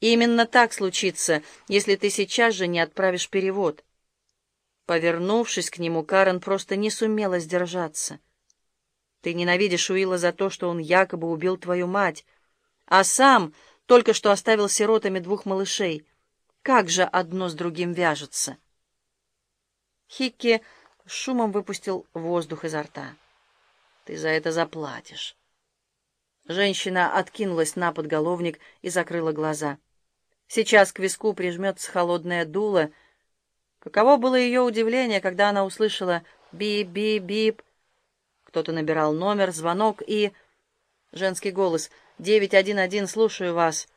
Именно так случится, если ты сейчас же не отправишь перевод. Повернувшись к нему, Карен просто не сумела сдержаться. Ты ненавидишь Уилла за то, что он якобы убил твою мать, а сам только что оставил сиротами двух малышей. Как же одно с другим вяжется? Хикки шумом выпустил воздух изо рта. Ты за это заплатишь. Женщина откинулась на подголовник и закрыла глаза. Сейчас к виску прижмется холодное дуло. Каково было ее удивление, когда она услышала «бип-бип-бип». Кто-то набирал номер, звонок и... Женский голос «911, слушаю вас».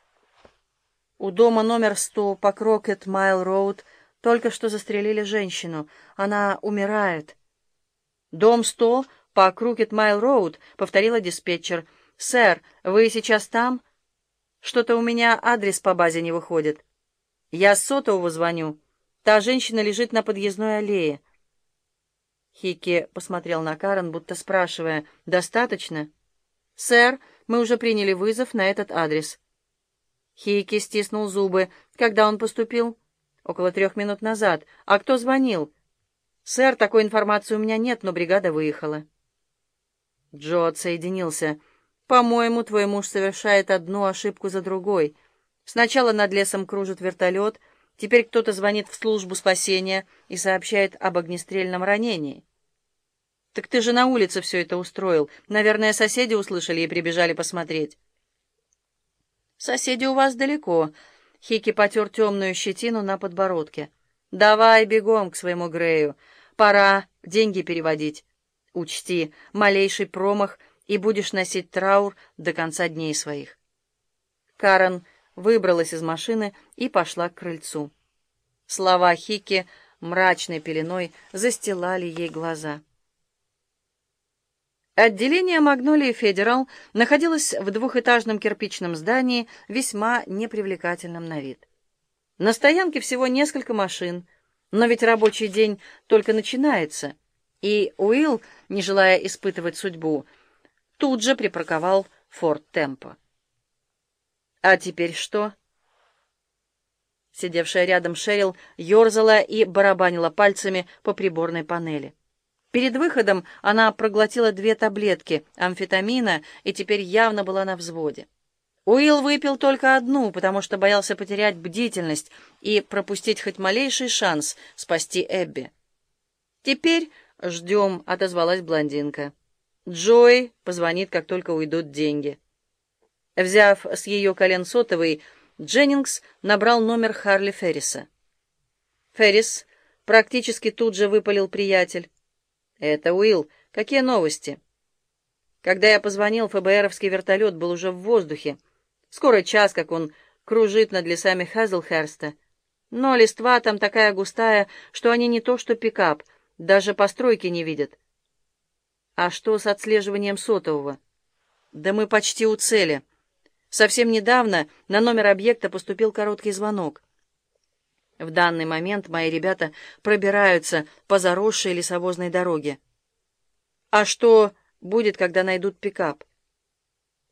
У дома номер 100 по Крокет Майл Роуд только что застрелили женщину. Она умирает. «Дом 100 по Крокет Майл Роуд», — повторила диспетчер. «Сэр, вы сейчас там?» Что-то у меня адрес по базе не выходит. Я с сотового звоню. Та женщина лежит на подъездной аллее. Хикки посмотрел на Карен, будто спрашивая, «Достаточно?» «Сэр, мы уже приняли вызов на этот адрес». Хикки стиснул зубы. «Когда он поступил?» «Около трех минут назад. А кто звонил?» «Сэр, такой информации у меня нет, но бригада выехала». Джо отсоединился. По-моему, твой муж совершает одну ошибку за другой. Сначала над лесом кружит вертолет, теперь кто-то звонит в службу спасения и сообщает об огнестрельном ранении. Так ты же на улице все это устроил. Наверное, соседи услышали и прибежали посмотреть. Соседи у вас далеко. Хики потер темную щетину на подбородке. Давай бегом к своему Грею. Пора деньги переводить. Учти, малейший промах — и будешь носить траур до конца дней своих. Карен выбралась из машины и пошла к крыльцу. Слова Хики мрачной пеленой застилали ей глаза. Отделение «Магнолии Федерал» находилось в двухэтажном кирпичном здании, весьма непривлекательном на вид. На стоянке всего несколько машин, но ведь рабочий день только начинается, и Уилл, не желая испытывать судьбу, тут же припарковал Форд Темпо. «А теперь что?» Сидевшая рядом Шерил ерзала и барабанила пальцами по приборной панели. Перед выходом она проглотила две таблетки амфетамина и теперь явно была на взводе. Уилл выпил только одну, потому что боялся потерять бдительность и пропустить хоть малейший шанс спасти Эбби. «Теперь ждем», — отозвалась блондинка. Джой позвонит, как только уйдут деньги. Взяв с ее колен сотовый, Дженнингс набрал номер Харли Ферриса. «Феррис», — практически тут же выпалил приятель. «Это Уилл. Какие новости?» Когда я позвонил, ФБРовский вертолет был уже в воздухе. Скоро час, как он кружит над лесами Хазлхерста. Но листва там такая густая, что они не то что пикап, даже постройки не видят. А что с отслеживанием сотового? Да мы почти у цели. Совсем недавно на номер объекта поступил короткий звонок. В данный момент мои ребята пробираются по заросшей лесовозной дороге. А что будет, когда найдут пикап?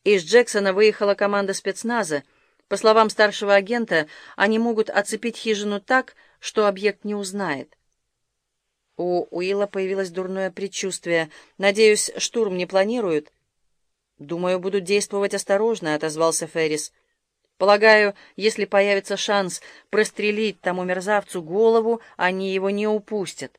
Из Джексона выехала команда спецназа. По словам старшего агента, они могут оцепить хижину так, что объект не узнает. У Уилла появилось дурное предчувствие. «Надеюсь, штурм не планируют?» «Думаю, будут действовать осторожно», — отозвался Феррис. «Полагаю, если появится шанс прострелить тому мерзавцу голову, они его не упустят».